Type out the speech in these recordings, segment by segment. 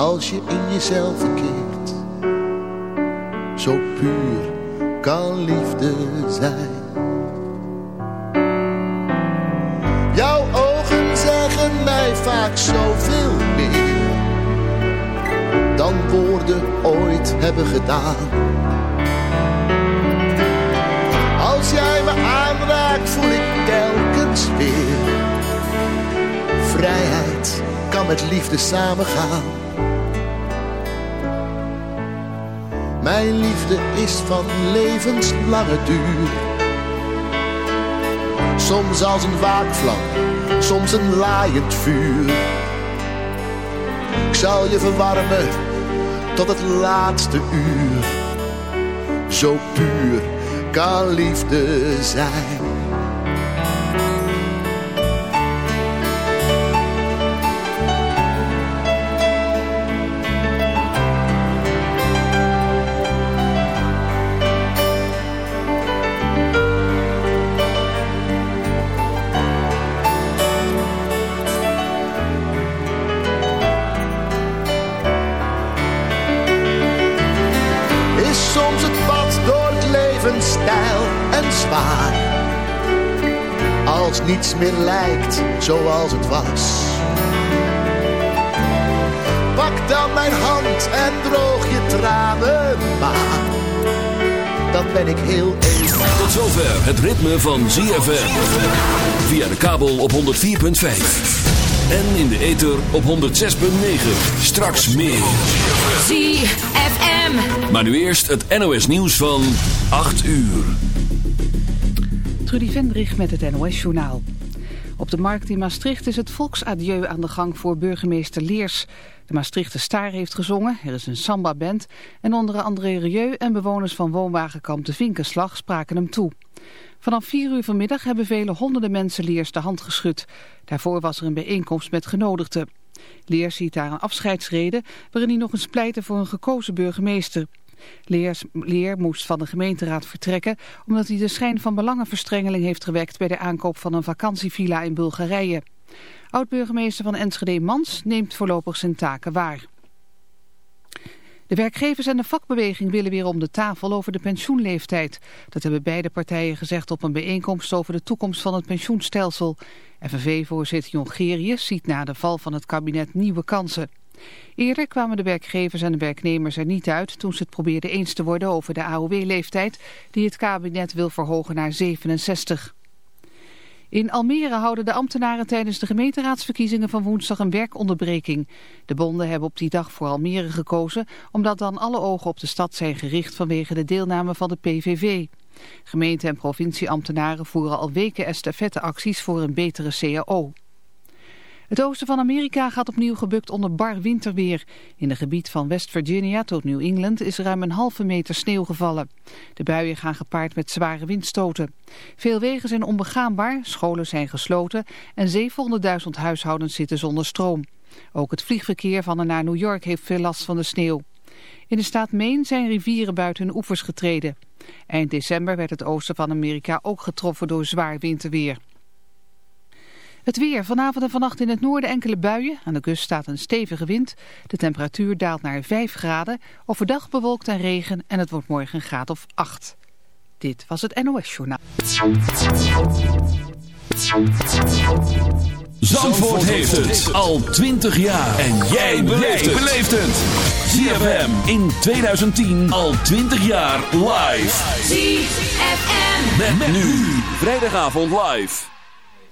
als je in jezelf verkeert. Zo puur kan liefde zijn. Jouw ogen zeggen mij vaak zoveel meer dan woorden ooit hebben gedaan. Als jij me aanraakt voel ik telkens weer. Vrijheid kan met liefde samengaan. Mijn liefde is van levenslange duur. Soms als een waakvlam, soms een laaiend vuur. Ik zal je verwarmen tot het laatste uur. Zo puur kan liefde zijn. Niets meer lijkt zoals het was. Pak dan mijn hand en droog je tranen maar. Dan ben ik heel even. Tot zover het ritme van ZFM. Via de kabel op 104.5. En in de ether op 106.9. Straks meer. ZFM. Maar nu eerst het NOS nieuws van 8 uur. Trudy Vendrich met het NOS-journaal. Op de markt in Maastricht is het volksadieu aan de gang voor burgemeester Leers. De Maastrichter Staar heeft gezongen, er is een samba-band... en onder andere Rieu en bewoners van woonwagenkamp De Vinkenslag spraken hem toe. Vanaf 4 uur vanmiddag hebben vele honderden mensen Leers de hand geschud. Daarvoor was er een bijeenkomst met genodigden. Leers ziet daar een afscheidsreden waarin hij nog eens pleitte voor een gekozen burgemeester... Leer, Leer moest van de gemeenteraad vertrekken omdat hij de schijn van belangenverstrengeling heeft gewekt bij de aankoop van een vakantievilla in Bulgarije. Oud-burgemeester van Enschede Mans neemt voorlopig zijn taken waar. De werkgevers en de vakbeweging willen weer om de tafel over de pensioenleeftijd. Dat hebben beide partijen gezegd op een bijeenkomst over de toekomst van het pensioenstelsel. FNV-voorzitter Jongerius ziet na de val van het kabinet nieuwe kansen. Eerder kwamen de werkgevers en de werknemers er niet uit toen ze het probeerden eens te worden over de AOW-leeftijd die het kabinet wil verhogen naar 67. In Almere houden de ambtenaren tijdens de gemeenteraadsverkiezingen van woensdag een werkonderbreking. De bonden hebben op die dag voor Almere gekozen, omdat dan alle ogen op de stad zijn gericht vanwege de deelname van de PVV. Gemeente- en provincieambtenaren voeren al weken estafetteacties voor een betere CAO. Het oosten van Amerika gaat opnieuw gebukt onder bar winterweer. In het gebied van West Virginia tot New England is ruim een halve meter sneeuw gevallen. De buien gaan gepaard met zware windstoten. Veel wegen zijn onbegaanbaar, scholen zijn gesloten en 700.000 huishoudens zitten zonder stroom. Ook het vliegverkeer van en naar New York heeft veel last van de sneeuw. In de staat Maine zijn rivieren buiten hun oevers getreden. Eind december werd het oosten van Amerika ook getroffen door zwaar winterweer. Het weer. Vanavond en vannacht in het noorden enkele buien. Aan de kust staat een stevige wind. De temperatuur daalt naar 5 graden. Overdag bewolkt en regen en het wordt morgen een graad of 8. Dit was het NOS Journaal. Zandvoort heeft het al 20 jaar. En jij beleeft het. ZFM in 2010 al 20 jaar live. ZFM. Met, nu. Vrijdagavond live.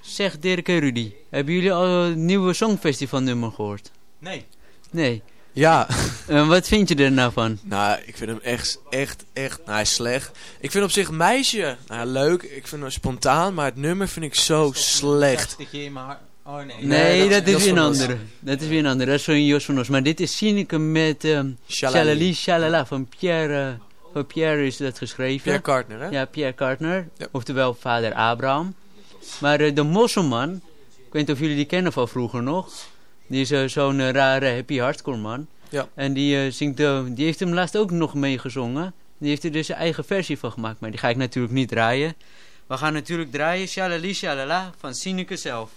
Zeg Dirk en Rudy, hebben jullie al een nieuwe Songfestival nummer gehoord? Nee. Nee. Ja. Uh, wat vind je er nou van? Nou, ik vind hem echt, echt, echt, nou hij is slecht. Ik vind op zich Meisje, nou leuk, ik vind hem spontaan, maar het nummer vind ik zo slecht. Oh, nee, nee, dat, dat, is weer een andere. Dat is weer een andere. Dat is van Jos van Os. Maar dit is Sineke met um, Shalali Shalala van Pierre, uh, van Pierre is dat geschreven. Pierre Cartner, hè? Ja, Pierre Cartner. Ja. Oftewel vader Abraham. Maar uh, de Mosselman, ik weet niet of jullie die kennen van vroeger nog. Die is uh, zo'n uh, rare happy hardcore man. Ja. En die, zingt, die heeft hem laatst ook nog meegezongen. Die heeft er dus zijn eigen versie van gemaakt. Maar die ga ik natuurlijk niet draaien. We gaan natuurlijk draaien Shalali Shalala van Sineke zelf.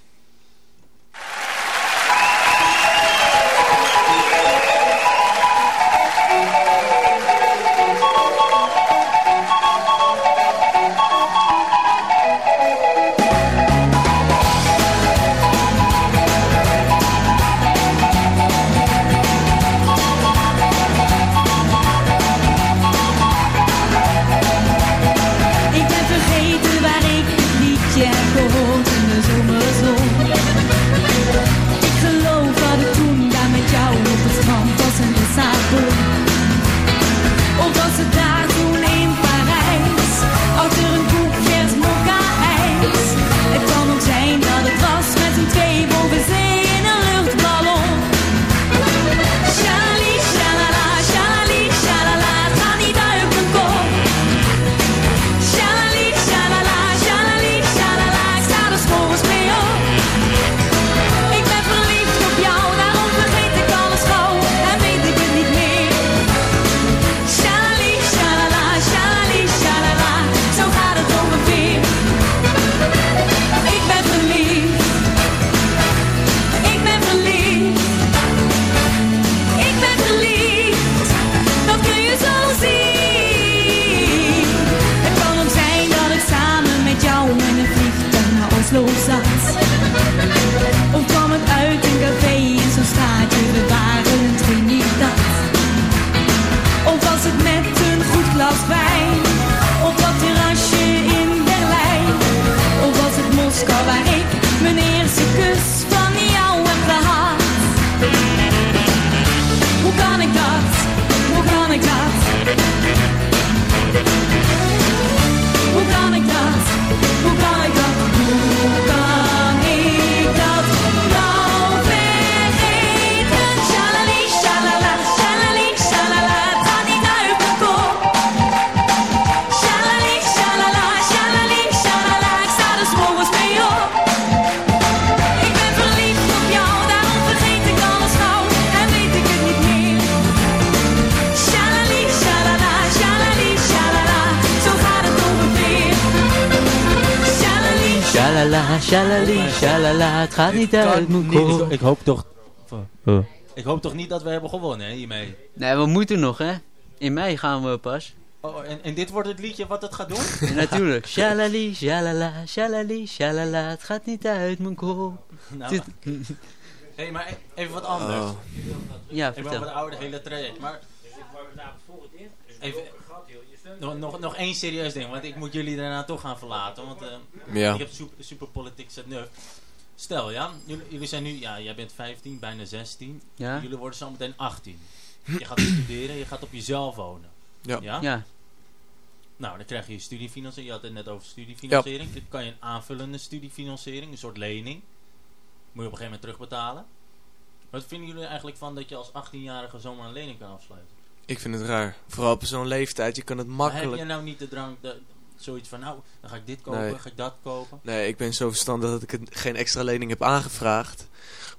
Gaat niet uit mijn kop. Ik, hoop toch... Ik hoop toch niet dat we hebben gewonnen hè, hiermee? Nee, we moeten nog hè. In mei gaan we pas. Oh, en, en dit wordt het liedje wat het gaat doen? Ja, natuurlijk. Shalali, shalala, shalali, shalala, het gaat niet uit mijn kop. Nou, hey, maar e- even wat anders. Oh. Ja, vertel. Even wat oude hele traject. Maar even, nog, nog, nog één serieus ding, want ik moet jullie daarna toch gaan verlaten. Want uh, ja. ik heb super, super politiek zet nuf. Stel, ja, jullie, jullie, zijn nu, ja, jij bent 15, bijna 16. Ja. Jullie worden zo meteen 18. Je gaat studeren, je gaat op jezelf wonen. Ja. ja. ja. Nou, dan krijg je studiefinanciering. Je had het net over studiefinanciering. Ja. Dan kan je een aanvullende studiefinanciering, een soort lening. Moet je op een gegeven moment terugbetalen. Wat vinden jullie eigenlijk van dat je als 18-jarige zomaar een lening kan afsluiten? Ik vind het raar. Vooral op zo'n leeftijd. Je kan het makkelijk... Maar heb je nou niet de drang... De, zoiets van, nou, dan ga ik dit kopen, ga ik dat kopen. Nee, ik ben zo verstandig dat ik geen extra lening heb aangevraagd.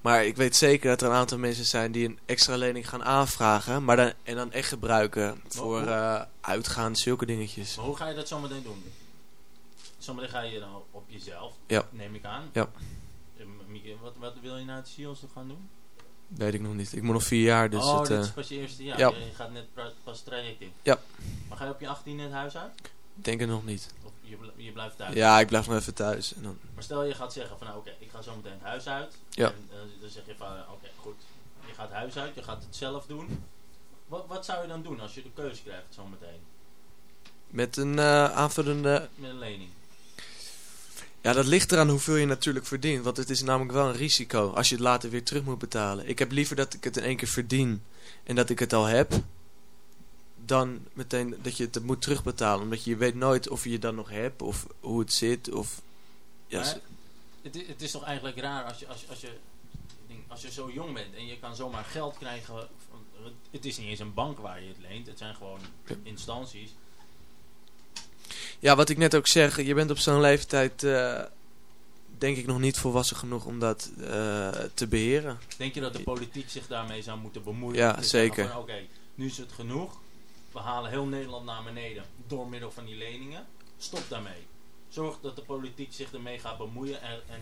Maar ik weet zeker dat er een aantal mensen zijn die een extra lening gaan aanvragen. Maar dan, en dan echt gebruiken voor uh, uitgaan, zulke dingetjes. Maar hoe ga je dat zometeen doen? Zometeen ga je dan op jezelf, ja. neem ik aan. Ja. Wat, wat wil je nou het SIOS gaan doen? Weet ik nog niet. Ik moet nog vier jaar, dus Oh, het, dit uh, is pas je eerste jaar. Ja. Je, gaat net pas traject in. Ja. Maar ga je op je 18 net huis uit? Denk het nog niet. Of je, je blijft thuis? Ja, ik blijf nog even thuis. En dan... Maar stel je gaat zeggen van nou oké, ik ga zo meteen het huis uit. Ja. En uh, dan zeg je van oké, goed. Je gaat huis uit, je gaat het zelf doen. Wat, wat zou je dan doen als je de keuze krijgt zo meteen? Met een uh, aanvullende... Met een lening. Ja, dat ligt eraan hoeveel je natuurlijk verdient. Want het is namelijk wel een risico als je het later weer terug moet betalen. Ik heb liever dat ik het in één keer verdien en dat ik het al heb. Dan meteen dat je het moet terugbetalen. Omdat je weet nooit of je het dan nog hebt of hoe het zit. Of, ja, maar, het, is, het is toch eigenlijk raar als je, als, je, als, je, als je zo jong bent en je kan zomaar geld krijgen. Het is niet eens een bank waar je het leent. Het zijn gewoon instanties ja, wat ik net ook zeg, je bent op zo'n leeftijd uh, denk ik nog niet volwassen genoeg om dat uh, te beheren. Denk je dat de politiek zich daarmee zou moeten bemoeien? Ja, zeker. Oké, okay, nu is het genoeg. We halen heel Nederland naar beneden door middel van die leningen. Stop daarmee. Zorg dat de politiek zich ermee gaat bemoeien en, en,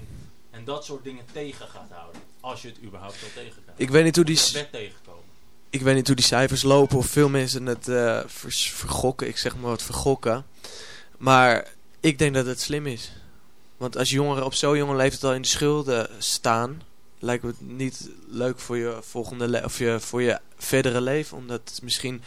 en dat soort dingen tegen gaat houden. Als je het überhaupt wel tegen kan. Ik weet niet hoe die... tegenkomen. Ik weet niet hoe die cijfers lopen of veel mensen het uh, vergokken. Ik zeg maar wat vergokken. Maar ik denk dat het slim is. Want als jongeren op zo'n jonge leeftijd al in de schulden staan... lijkt het niet leuk voor je, volgende of je, voor je verdere leven. Omdat misschien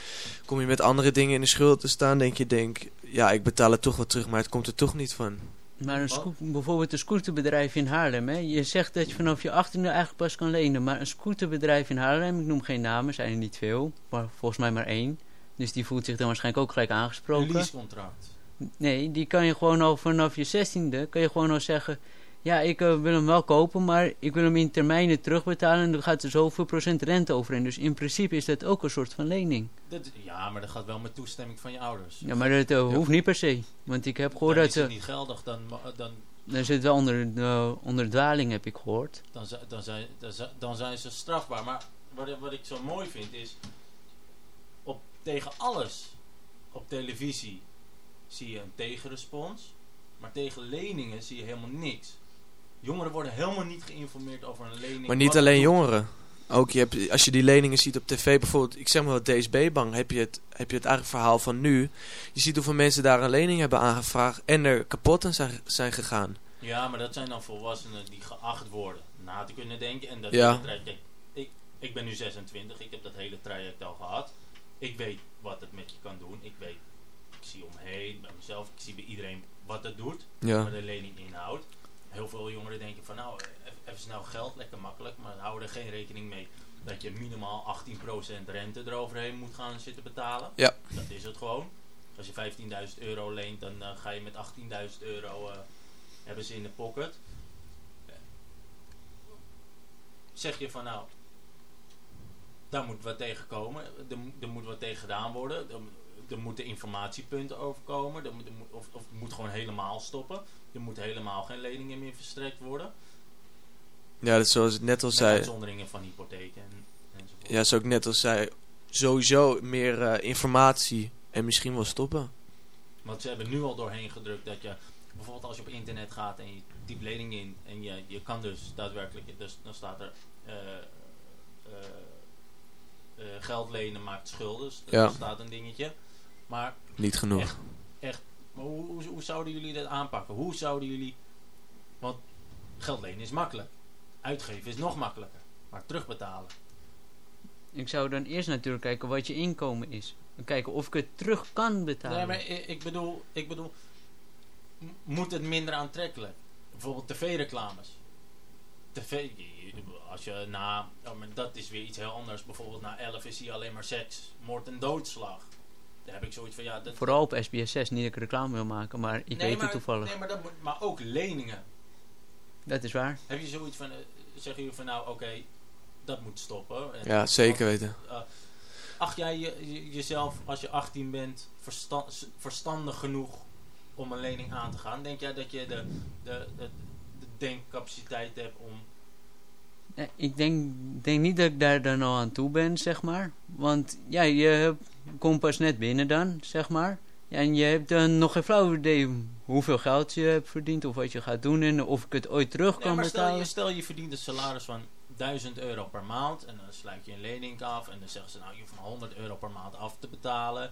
kom je met andere dingen in de schuld te staan. Denk je, denk, ja, ik betaal het toch wel terug, maar het komt er toch niet van. Maar een bijvoorbeeld een scooterbedrijf in Haarlem. Hè? Je zegt dat je vanaf je achttiende eigenlijk pas kan lenen. Maar een scooterbedrijf in Haarlem, ik noem geen namen, zijn er niet veel. Maar volgens mij maar één. Dus die voelt zich dan waarschijnlijk ook gelijk aangesproken. Een leasecontract. Nee, die kan je gewoon al vanaf je zestiende, kan je gewoon al zeggen... Ja, ik uh, wil hem wel kopen, maar ik wil hem in termijnen terugbetalen... en dan gaat er zoveel procent rente overheen. Dus in principe is dat ook een soort van lening. Dat, ja, maar dat gaat wel met toestemming van je ouders. Ja, maar dat uh, hoeft niet per se. Want ik heb gehoord dan dat... is het niet geldig, dan... dan dan zit wel onder, uh, onder dwaling, heb ik gehoord. Dan, dan, zijn, dan, dan zijn ze strafbaar. Maar wat, wat ik zo mooi vind is... Op, tegen alles op televisie zie je een tegenrespons. Maar tegen leningen zie je helemaal niks. Jongeren worden helemaal niet geïnformeerd over een lening. Maar niet alleen jongeren. Ook je hebt, als je die leningen ziet op tv, bijvoorbeeld, ik zeg maar wat DSB-bank, heb je, het, heb je het eigenlijk verhaal van nu. Je ziet hoeveel mensen daar een lening hebben aangevraagd en er kapot aan zijn, zijn gegaan. Ja, maar dat zijn dan volwassenen die geacht worden na te kunnen denken. En dat ja. traject, ik, ik ben nu 26, ik heb dat hele traject al gehad. Ik weet wat het met je kan doen. Ik weet ik zie omheen, bij mezelf, ik zie bij iedereen wat het doet, ja. wat de lening inhoudt. Heel veel jongeren denken van nou, even snel geld, lekker makkelijk, maar houden er geen rekening mee dat je minimaal 18% rente eroverheen moet gaan zitten betalen. Ja. Dat is het gewoon. Als je 15.000 euro leent, dan uh, ga je met 18.000 euro uh, hebben ze in de pocket. Zeg je van nou, daar moet wat tegen komen, er, er moet wat tegen gedaan worden er moeten informatiepunten overkomen. Er moet, of, of het moet gewoon helemaal stoppen. Er moet helemaal geen leningen meer verstrekt worden. Ja, dat zoals ik net al Met zei. uitzonderingen van hypotheken en, enzovoort. Ja, zoals ik net al zei. Sowieso meer uh, informatie en misschien wel stoppen. Want ze hebben nu al doorheen gedrukt dat je... Bijvoorbeeld als je op internet gaat en je diep lening in en je, je kan dus daadwerkelijk, dus dan staat er eh, eh, eh, geld lenen maakt schulden, dus Ja. dat staat een dingetje. Maar, Niet genoeg. Echt. echt, maar hoe, hoe, hoe zouden jullie dat aanpakken? Hoe zouden jullie, want geld lenen is makkelijk, uitgeven is nog makkelijker, maar terugbetalen. Ik zou dan eerst natuurlijk kijken wat je inkomen is. En kijken of ik het terug kan betalen. Nee, maar ik, ik bedoel, ik bedoel, moet het minder aantrekkelijk? Bijvoorbeeld tv-reclames. TV, als je na, oh, maar dat is weer iets heel anders. Bijvoorbeeld na 11 is hier alleen maar seks, moord en doodslag. Daar heb ik zoiets van, ja, dat, Vooral op SBS 6, niet dat ik reclame wil maken, maar ik nee, weet maar, het toevallig. Nee, maar, dat moet, maar ook leningen. Dat is waar. Heb je zoiets van, eh, zeggen jullie van, nou, oké, dat moet stoppen. En- Ja, zeker weten. acht jij je, je- jezelf als je 18 bent verstandig genoeg om een lening aan te gaan? Denk jij dat je de, de, de, de denkcapaciteit hebt om... Nee, ik denk, denk niet dat ik daar dan al aan toe ben, zeg maar. Want ja, je komt pas net binnen dan, zeg maar. En je hebt dan nog geen flauw idee hoeveel geld je hebt verdiend of wat je gaat doen en of ik het ooit terug Nee, kan maar stel, betalen. je, stel je verdient een salaris van 1000 euro per maand en dan sluit je een lening af en dan zeggen ze nou je hoeft maar 100 euro per maand af te betalen.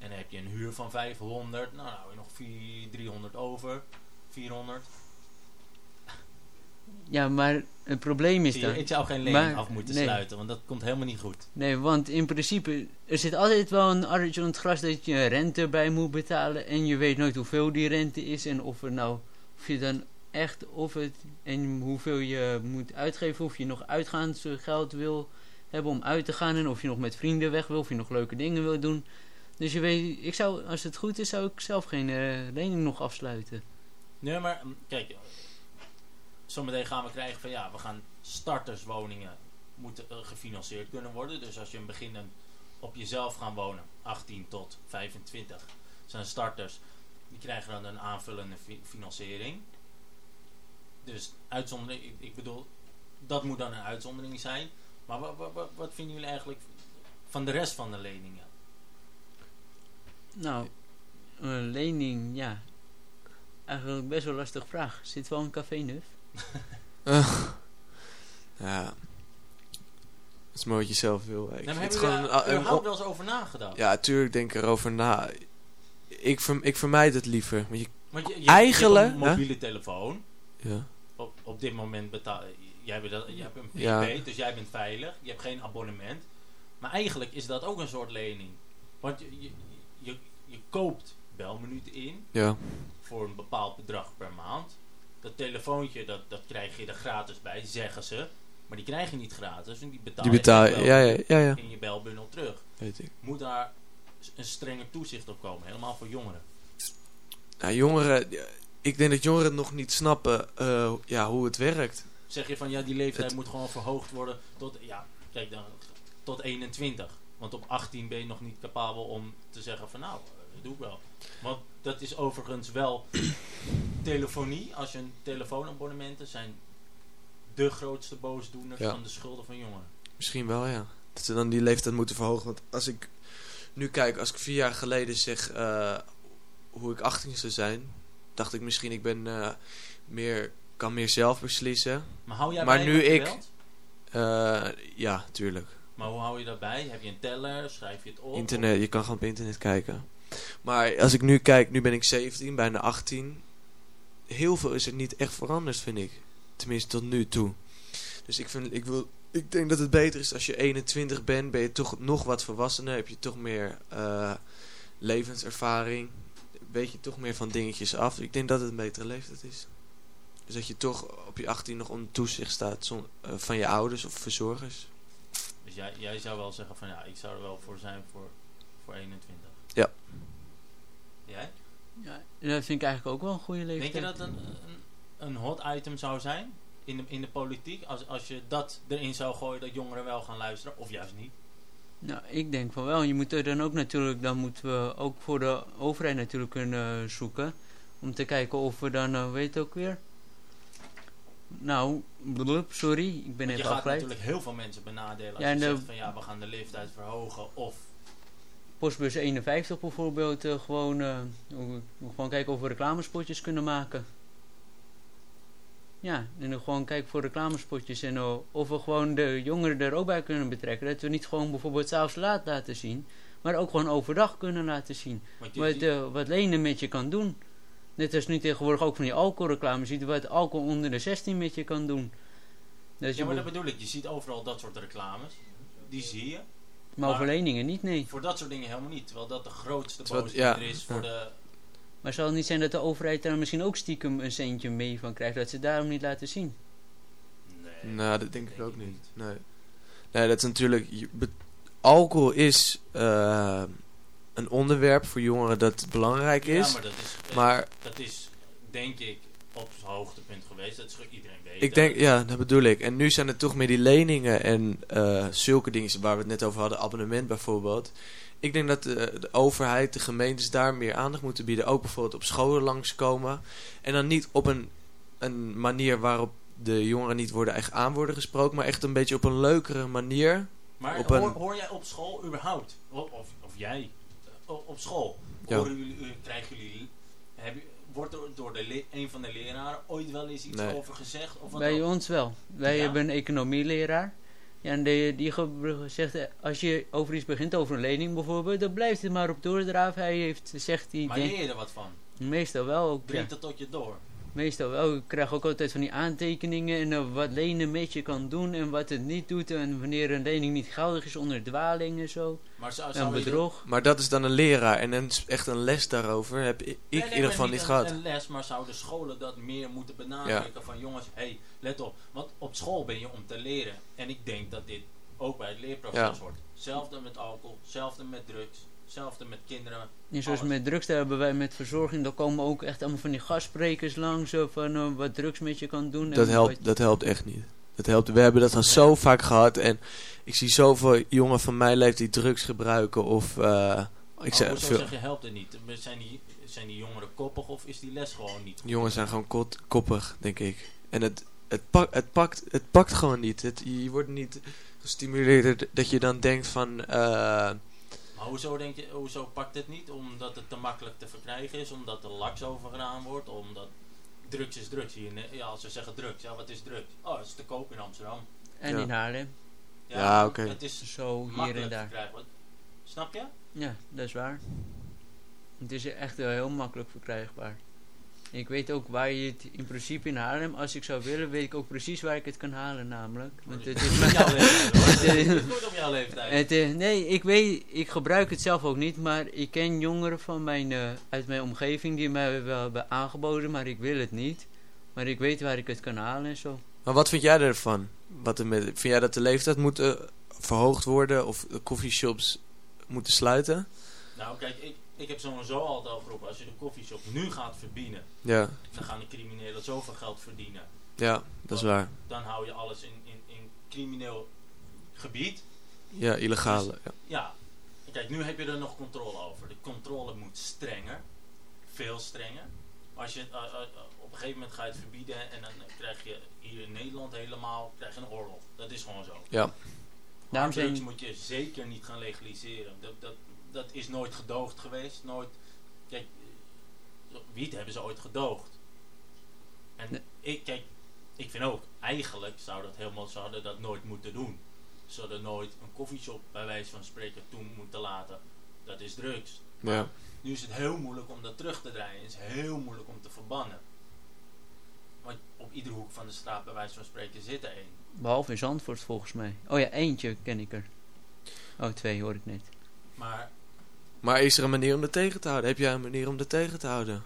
En dan heb je een huur van 500, nou je nog 4, 300 over, 400. Ja, maar het probleem is dan... ik zou geen lening af moeten nee. sluiten, want dat komt helemaal niet goed. Nee, want in principe, er zit altijd wel een arretje aan het gras dat je rente bij moet betalen. En je weet nooit hoeveel die rente is en of er nou, of je dan echt, of het, en hoeveel je moet uitgeven, of je nog uitgaansgeld wil hebben om uit te gaan. En of je nog met vrienden weg wil, of je nog leuke dingen wil doen. Dus je weet, ik zou, als het goed is, zou ik zelf geen eh, lening nog afsluiten. Nee, maar kijk, zometeen gaan we krijgen van ja, we gaan starterswoningen moeten eh, gefinancierd kunnen worden. Dus als je een beginnen op jezelf gaan wonen, 18 tot 25, zijn starters, die krijgen dan een aanvullende fi- financiering. Dus uitzondering, ik, bedoel, dat moet dan een uitzondering zijn. Maar wat, wat, wat, vinden jullie eigenlijk van de rest van de leningen? Nou, een lening, ja. Eigenlijk best wel een lastige vraag. Zit wel een café nuf? Ja. Dat is maar wat je zelf wil. Ik Nou, het jullie gewoon daar een- een- überhaupt wel eens over nagedacht? Ja, tuurlijk denk ik erover na. Ik, ik vermijd het liever. Want je, Want je, je, Eigenlijk, je hebt een mobiele telefoon. ja. Op, op dit moment betaal jij hebt, dat, je hebt een Ja. prepaid, dus jij bent veilig. Je hebt geen abonnement. Maar eigenlijk is dat ook een soort lening. Want je, je, je, je koopt belminuten in ja. voor een bepaald bedrag per maand. Dat telefoontje, dat, dat krijg je er gratis bij, zeggen ze. Maar die krijg je niet gratis, want die betaal Die je betaal wel ja, ja, ja, ja. in je belbundel terug. Weet ik. Moet daar een strenger toezicht op komen, helemaal voor jongeren. Nou, jongeren, ik denk dat jongeren nog niet snappen eh, ja, hoe het werkt. zeg je van ja, die leeftijd Het- moet gewoon verhoogd worden tot, ja, kijk dan, tot 21. Want op 18 ben je nog niet capabel om te zeggen van nou, dat doe ik wel. Want dat is overigens wel telefonie. Als je een telefoonabonnementen zijn de grootste boosdoeners Ja. van de schulden van jongeren. Misschien wel, ja. Dat ze dan die leeftijd moeten verhogen. Want als ik nu kijk, als ik vier jaar geleden zeg eh, hoe ik 18 zou zijn, dacht ik misschien ik ben eh, meer, kan meer zelf beslissen. Maar hou jij Maar bij nu ik-? Eh, ja, tuurlijk. Maar hoe hou je dat bij? Heb je een teller? Schrijf je het op? Internet, je kan gewoon op internet kijken. Maar als ik nu kijk, nu ben ik 17, bijna 18. Heel veel is er niet echt veranderd, vind ik. Tenminste, tot nu toe. Dus ik, vind, ik, wil, ik denk dat het beter is als je 21 bent, ben je toch nog wat volwassener. Heb je toch meer eh, levenservaring. Weet je toch meer van dingetjes af. Ik denk dat het een betere leeftijd is. Dus dat je toch op je 18 nog onder toezicht staat eh, van je ouders of verzorgers. Dus jij, jij zou wel zeggen van ja, ik zou er wel voor zijn voor, voor 21. Ja. Jij? Ja, dat vind ik eigenlijk ook wel een goede leeftijd. Denk je dat een, een, een hot item zou zijn in de, in de politiek? Als, als je dat erin zou gooien, dat jongeren wel gaan luisteren, of juist niet? Nou, ik denk van wel. Je moet er dan ook natuurlijk, dan moeten we ook voor de overheid natuurlijk kunnen zoeken. Om te kijken of we dan, eh, weet je ook weer. Nou, blub, sorry, ik ben Want je even gaat afgeleid. natuurlijk heel veel mensen benadelen als Ja, je zegt van ja, we gaan de leeftijd verhogen of... Postbus 51 bijvoorbeeld, eh, gewoon, eh, gewoon kijken of we reclamespotjes kunnen maken. Ja, en dan gewoon kijken voor reclamespotjes en uh, of we gewoon de jongeren er ook bij kunnen betrekken. Dat we niet gewoon bijvoorbeeld s'avonds laat laten zien, maar ook gewoon overdag kunnen laten zien. Wat, wat lenen met je kan doen. Net als nu tegenwoordig ook van die alcoholreclame ziet, wat alcohol onder de 16 met je kan doen. Dat ja, maar dat be- bedoel ik. Je ziet overal dat soort reclames. Die zie je. Maar over maar- leningen niet, nee. Voor dat soort dingen helemaal niet. Terwijl dat de grootste boosdoener ja, is voor ja. de... Maar zal het niet zijn dat de overheid daar misschien ook stiekem een centje mee van krijgt, dat ze daarom niet laten zien? Nee. Nou, dat denk ik ook niet. Nee, nee dat is natuurlijk... alcohol is eh, een onderwerp voor jongeren dat belangrijk is. Ja, maar dat is, maar dat is denk ik op het hoogtepunt geweest. Dat is iedereen weet. ik denk, ja, dat bedoel ik. En nu zijn het toch meer die leningen en eh, zulke dingen waar we het net over hadden, abonnement bijvoorbeeld. Ik denk dat de, de overheid, de gemeentes daar meer aandacht moeten bieden. Ook bijvoorbeeld op scholen langskomen. En dan niet op een, een manier waarop de jongeren niet worden echt aan worden gesproken. Maar echt een beetje op een leukere manier. Maar op een- hoor, hoor jij op school überhaupt? Of, of, of jij? eh, Op, school? Ja. Horen jullie, eh, krijgen jullie... Heb, je- wordt er door de le- een van de leraren ooit wel eens iets Nee. over gezegd? Of wat Bij ook? ons wel. Wij Ja? hebben een economieleraar. Ja, en die, die zegt, eh, als je over iets begint, over een lening bijvoorbeeld, dan blijft het maar op doordraven. Hij heeft, zegt hij, Maar leer je er wat van? meestal wel ook. Dringt het tot je door? Meestal wel. Ik krijg ook altijd van die aantekeningen en eh, wat lenen met je kan doen en wat het niet doet. En wanneer een lening niet geldig is onder dwaling en zo. Maar zou, En zou bedrog. Maar dat is dan een leraar. En een, echt een les daarover heb ik Nee, in ieder geval niet een, gehad. Een les, maar zouden scholen dat meer moeten benadrukken van jongens, hey, let op. Want op school ben je om te leren. En ik denk dat dit ook bij het leerproces Ja. hoort. Hetzelfde met alcohol, hetzelfde met drugs, hetzelfde met kinderen. En zoals Alles. met drugs, daar hebben wij met verzorging, daar komen ook echt allemaal van die gastsprekers langs. Van eh, wat drugs met je kan doen. en Dat helpt, wat- dat helpt echt niet. Dat helpt. We hebben dat al zo vaak gehad. En ik zie zoveel jongen van mijn leeftijd die drugs gebruiken. Of eh, ik zeg, hoezo veel, zeg je helpt het niet? Zijn die, zijn die jongeren koppig of is die les gewoon niet goed? jongens zijn gewoon kot, koppig, denk ik. En het, het, pak, het, pakt, het pakt gewoon niet. Het, je wordt niet gestimuleerd dat je dan denkt van... eh, Maar hoezo, denk je, hoezo pakt het niet? Omdat het te makkelijk te verkrijgen is, omdat er laks over gedaan wordt, omdat drugs is drugs. Hier, ja, als we zeggen drugs, ja, wat is drugs? Oh, het is te koop in Amsterdam. En Ja. in Haarlem. Ja, oké. Het is Zo hier en makkelijk daar. verkrijgbaar. Snap je? Ja, dat is waar. Het is echt wel heel makkelijk verkrijgbaar. Ik weet ook waar je het in principe in Haarlem, als ik zou willen, weet ik ook precies waar ik het kan halen namelijk. Want het is Op jouw leeftijd hoor. Het, Het is goed op jouw leeftijd. Het, nee, ik weet, ik gebruik het zelf ook niet, maar ik ken jongeren van mijn, eh, uit mijn omgeving die mij wel hebben aangeboden, maar ik wil het niet. Maar ik weet waar ik het kan halen en zo. maar wat vind jij ervan? Wat er met, vind jij dat de leeftijd moet eh, verhoogd worden? Of de coffeeshops moeten sluiten? Nou kijk, ik, ik heb sowieso altijd al geroepen, als je de koffieshop nu gaat verbieden, Ja, dan gaan de criminelen zoveel geld verdienen. ja dat is waar. Dan hou je alles in, in, in crimineel gebied. Ja, illegale. Ja. Ja, kijk, nu heb je er nog controle over. De controle moet strenger. Veel strenger. Als je, eh, eh, op een gegeven moment ga je het verbieden en dan krijg je hier in Nederland helemaal krijg je een oorlog. Dat is gewoon zo. Ja. Daarom moet je zeker niet gaan legaliseren. Dat, dat, dat is nooit gedoogd geweest. Nooit, kijk, wiet hebben ze ooit gedoogd. En Nee. ik, kijk, ik vind ook, eigenlijk zou dat helemaal, ze hadden dat nooit moeten doen. Ze hadden nooit een koffieshop bij wijze van spreken toen moeten laten. Dat is drugs. Ja. Nu is het heel moeilijk om dat terug te draaien. Het is heel moeilijk om te verbannen. Want op iedere hoek van de straat bij wijze van spreken zit er één. Behalve in Zandvoort volgens mij. Oh ja, eentje ken ik er. Oh, twee hoor ik net. Maar Maar is er een manier om dat tegen te houden? Heb jij een manier om dat tegen te houden?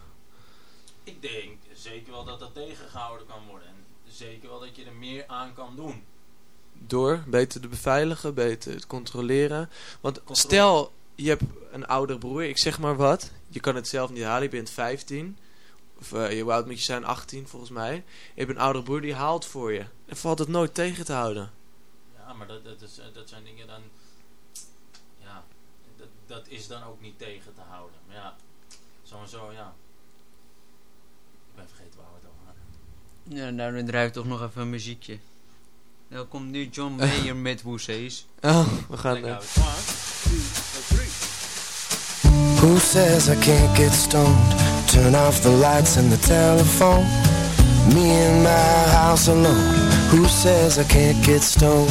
ik denk zeker wel dat dat tegengehouden kan worden. En zeker wel dat je er meer aan kan doen. Door beter te beveiligen, beter te controleren. Want Controle. stel, je hebt een oudere broer, ik zeg maar wat. Je kan het zelf niet halen, je bent 15. Of eh, hoe oud moet je zijn? 18 volgens mij. Je hebt een oudere broer die haalt voor je. En valt het nooit tegen te houden. Ja, maar dat, dat, is, eh, dat zijn dingen dan... Dat, is dan ook niet tegen te houden. Maar ja, sowieso ja. Ik ben vergeten waar we het over hadden. Ja, nou dan draai ik toch nog even een muziekje. Dan komt nu John Mayer met Woesees. Oh, we gaan... Who says I can't get stoned? Turn off the lights and the telephone. Me in my house alone. Who says I can't get stoned?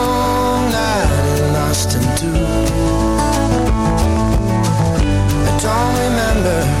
don't remember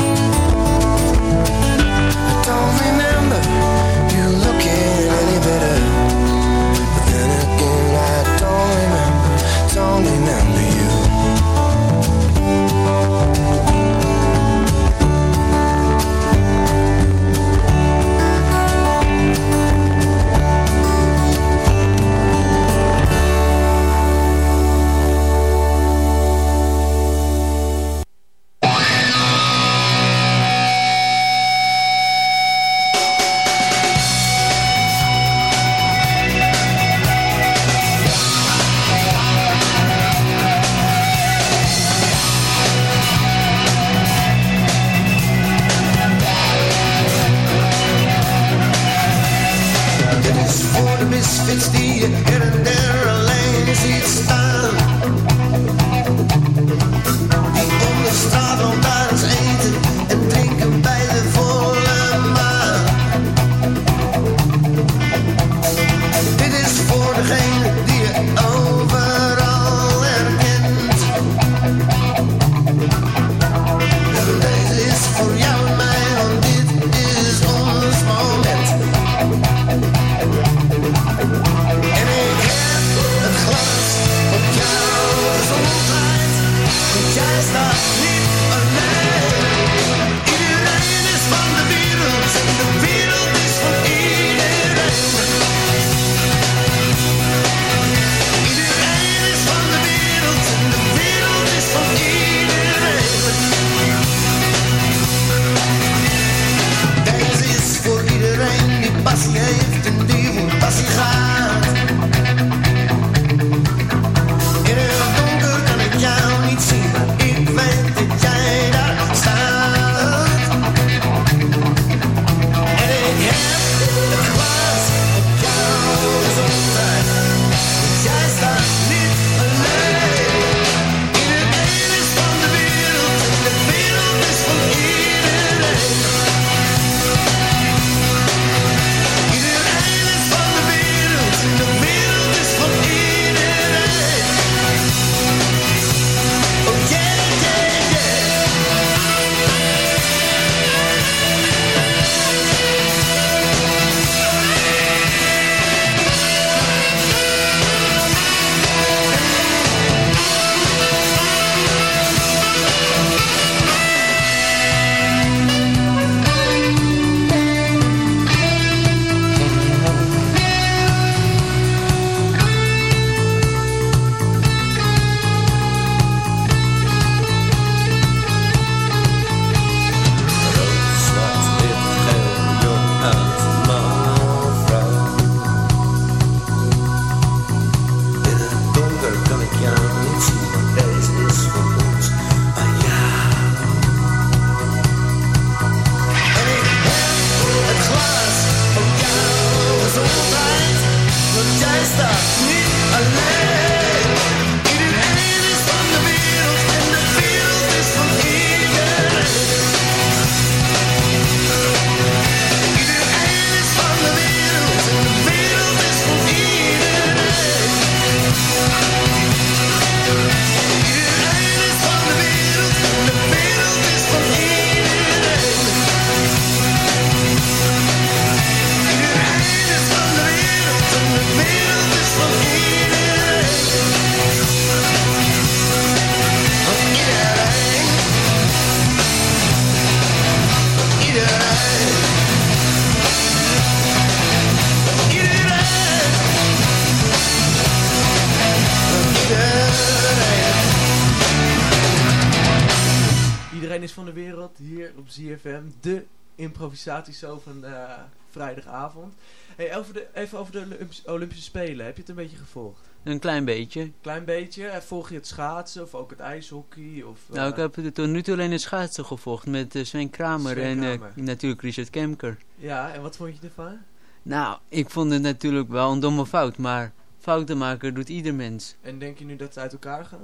Improvisatieshow van eh, vrijdagavond. Hey, over de, even over de Olympische, Olympische Spelen. Heb je het een beetje gevolgd? Een klein beetje. Klein beetje. Eh, Volg je het schaatsen of ook het ijshockey? Of, Nou, ik eh, heb het tot nu toe alleen het schaatsen gevolgd met eh, Sven Kramer Sven en eh, natuurlijk Richard Kemker. Ja, en wat vond je ervan? Nou, ik vond het natuurlijk wel een domme fout, maar fouten maken doet ieder mens. En denk je nu dat ze uit elkaar gaan?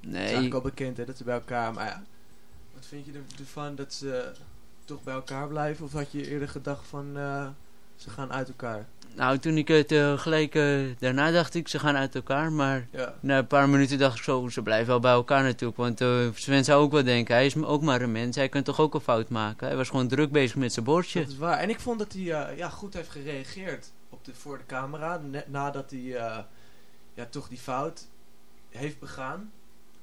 Het is Nee, eigenlijk al bekend hè, dat ze bij elkaar... Maar ja, wat vind je er- ervan dat ze toch bij elkaar blijven? Of had je eerder gedacht van eh, ze gaan uit elkaar? nou toen ik het eh, gelijk eh, daarna dacht ik, ze gaan uit elkaar, maar Ja. na een paar minuten dacht ik zo, ze blijven wel bij elkaar natuurlijk. Want Sven zou ook wel denken, hij is ook maar een mens, hij kan toch ook een fout maken. Hij was gewoon druk bezig met zijn bordje. Dat is waar. En ik vond dat hij ja, goed heeft gereageerd op de, voor de camera. Net nadat hij ja, toch die fout heeft begaan.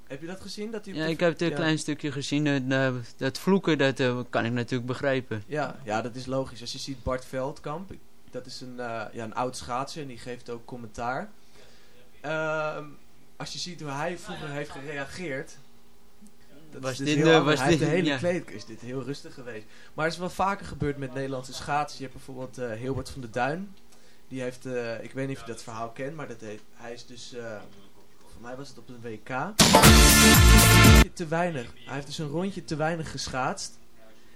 Heb je dat gezien? Dat hij Ja, ik heb het een ja. klein stukje gezien. eh, dat vloeken, dat eh, kan ik natuurlijk begrijpen. Ja, ja, dat is logisch. Als je ziet Bart Veldkamp, dat is een, eh, ja, een oud schaatser en die geeft ook commentaar. Ehm, als je ziet hoe hij vroeger heeft gereageerd. Dat Was is dus dit, heel was hij dit- de hele ja. kleed is dit heel rustig geweest. Maar het is wel vaker gebeurd met Nederlandse schaatsen. Je hebt bijvoorbeeld Hilbert van der Duin. Die heeft, ik weet niet of je dat verhaal kent, maar dat heeft, hij is dus, voor mij was het op een WK. Te weinig. Hij heeft dus een rondje te weinig geschaatst.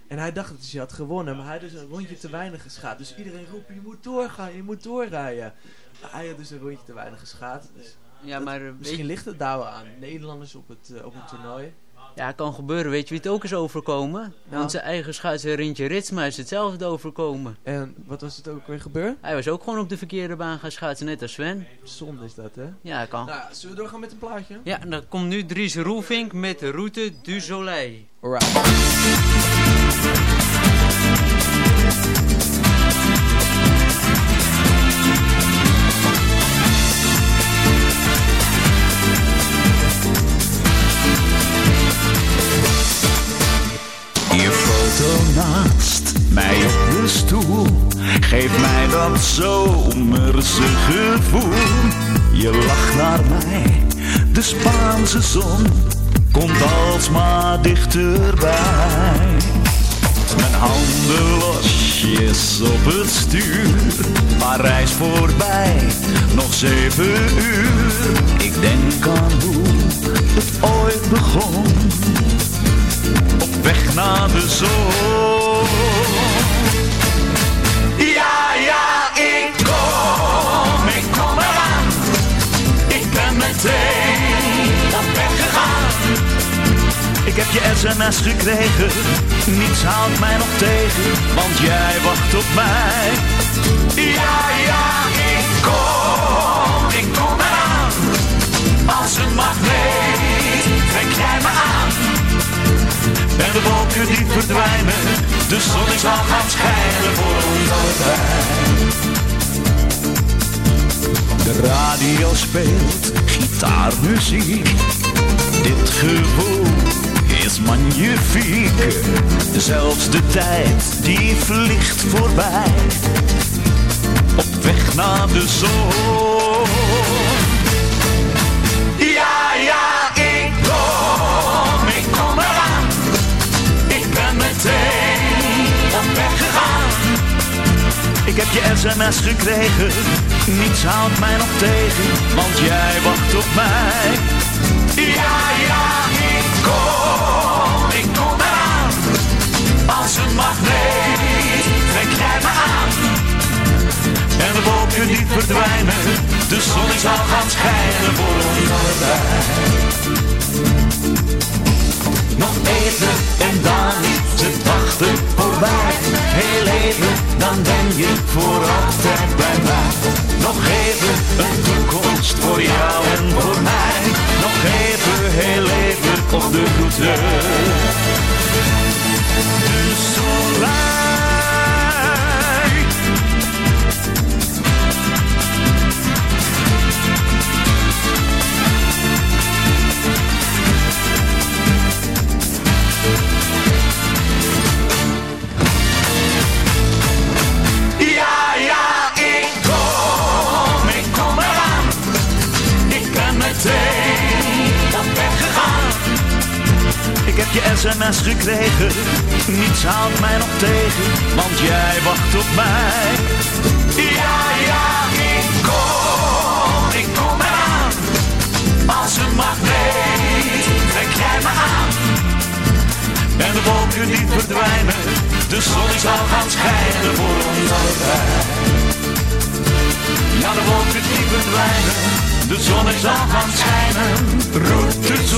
En hij dacht dat hij had gewonnen, maar hij had dus een rondje te weinig geschaatst. Dus iedereen roept, je moet doorgaan, je moet doorrijden. Maar hij had dus een rondje te weinig geschaatst. Dus Ja, maar eh, misschien ligt het daar wel aan. Nederlanders op het, eh, op het toernooi. Ja, kan gebeuren. Weet je wie het ook is overkomen? Ja. Onze eigen schaatser Rintje Ritsma is hetzelfde overkomen. En wat was het ook weer gebeurd? Hij was ook gewoon op de verkeerde baan gaan schaatsen, net als Sven. Zonde is dat, hè? Ja, kan. Nou, zullen we doorgaan met een plaatje? Ja, en dan komt nu Dries Roelvink met de route du Soleil. Alright. Foto naast mij op de stoel geeft mij dat zomerse gevoel. Je lacht naar mij, de Spaanse zon komt alsmaar dichterbij. Mijn handen losjes op het stuur, Parijs voorbij, nog zeven uur. Ik denk aan hoe het ooit begon weg naar de zon. Ja, ja, ik kom, ik kom eraan. Ik ben meteen op weg gegaan. Ik heb je sms gekregen, niets houdt mij nog tegen, want jij wacht op mij. Ja, ja, ik kom, ik kom eraan. Als een magneet En de wolken die verdwijnen, de zon is al gaan schijnen voor ons allebei. De radio speelt gitaarmuziek. Dit gevoel is magnifiek. Zelfs de tijd die vliegt voorbij. Op weg naar de zon. Meteen. Ik heb je sms gekregen, niets houdt mij nog tegen, want jij wacht op mij. Ja, ja, ik kom, ik kom eraan. Als een magneet trek jij me aan. En de wolken die verdwijnen, de zon is al gaan schijnen voor ons allebei. Nog en dan is het wachten voorbij. Heel even, dan ben je voor altijd bij mij. Nog even een toekomst voor jou en voor mij. Nog even, heel even op de route. De Soleil. Ja, sms gekregen, niets houdt mij nog tegen, want jij wacht op mij. Ja, ja, ik kom, ik kom eraan. Als een magneet trek jij me aan. En de wolken die verdwijnen, de zon zal gaan schijnen voor ons allebei. Ja, de wolken die verdwijnen, de zon zal gaan schijnen, roet het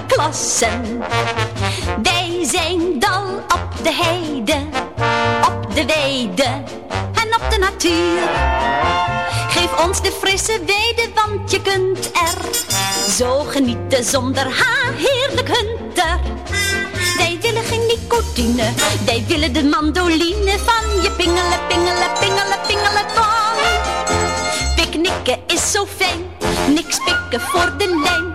klassen. Wij zijn dal op de heide, op de weide en op de natuur. Geef ons de frisse weide, want je kunt er zo genieten zonder haar heerlijk hunter. Wij willen geen nicotine, wij willen de mandoline van je pingelen, pingelen, pingelen, pingelen van. Picknicken is zo fijn, niks pikken voor de lijn.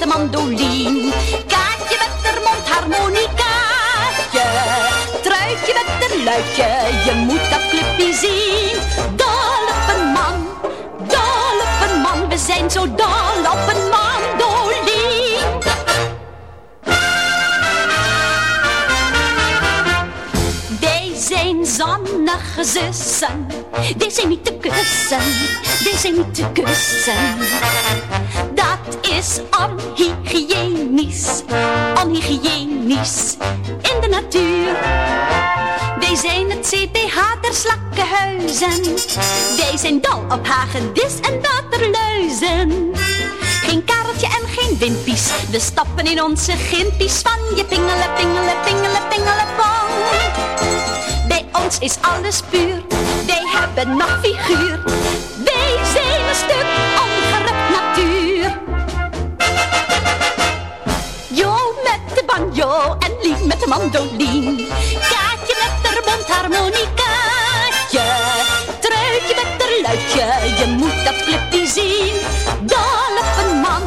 Met de mandoline. Kaatje met de mondharmonicaatje. Truitje met de luidje, je moet dat clubje zien. Dol op een man, dol op een man. We zijn zo dol op een mandoline. Wij zijn zonnige zussen, zijn niet te kussen, zijn niet te kussen. Is onhygiënisch, onhygiënisch in de natuur. Wij zijn het CPH der slakkenhuizen, wij zijn dol op hagedis en waterluizen. Geen kareltje en geen wimpies, we stappen in onze gimpies van je pingelen, pingelen, pingelen, pingelen, pong. Bij ons is alles puur, wij hebben nog figuur. Wij zijn een stuk banjo en Lien met de mandoline. Kaatje met de mondharmonicaatje. Truitje met de luidje, je moet dat clubje zien. Dol op een man,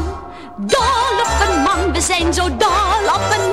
dol op een man. We zijn zo dol op een mandoline.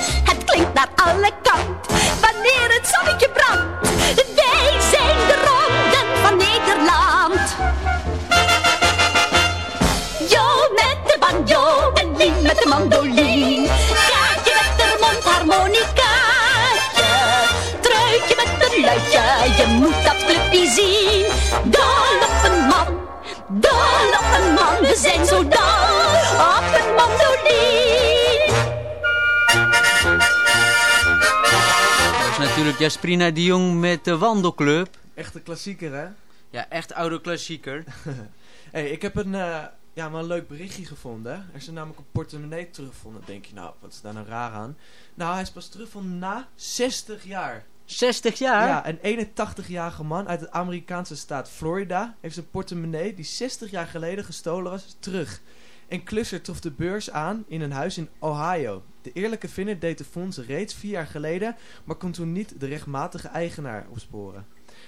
Klinkt naar alle kanten wanneer het zonnetje brandt. Wij zijn de ronden van Nederland. Jo met de banjo en Lien met de mandoline. Kaatje met de mondharmonicaatje. Truitje met een luidje, je moet dat clubje zien. Dol op een man, dol op een man. We zijn zo dol op een mandoline. Natuurlijk Jasprina de Jong met de wandelclub. Echte klassieker, hè? Ja, echt oude klassieker. hey, ik heb een, eh, ja, maar een leuk berichtje gevonden. Er is namelijk een portemonnee teruggevonden. Denk je, nou, wat is daar nou raar aan? Nou, hij is pas teruggevonden na 60 jaar. 60 jaar? Ja, een 81-jarige man uit de Amerikaanse staat Florida heeft zijn portemonnee, die 60 jaar geleden gestolen was, terug. Een klusser trof de beurs aan in een huis in Ohio. De eerlijke vinder deed de fonds reeds vier jaar geleden, maar kon toen niet de rechtmatige eigenaar opsporen.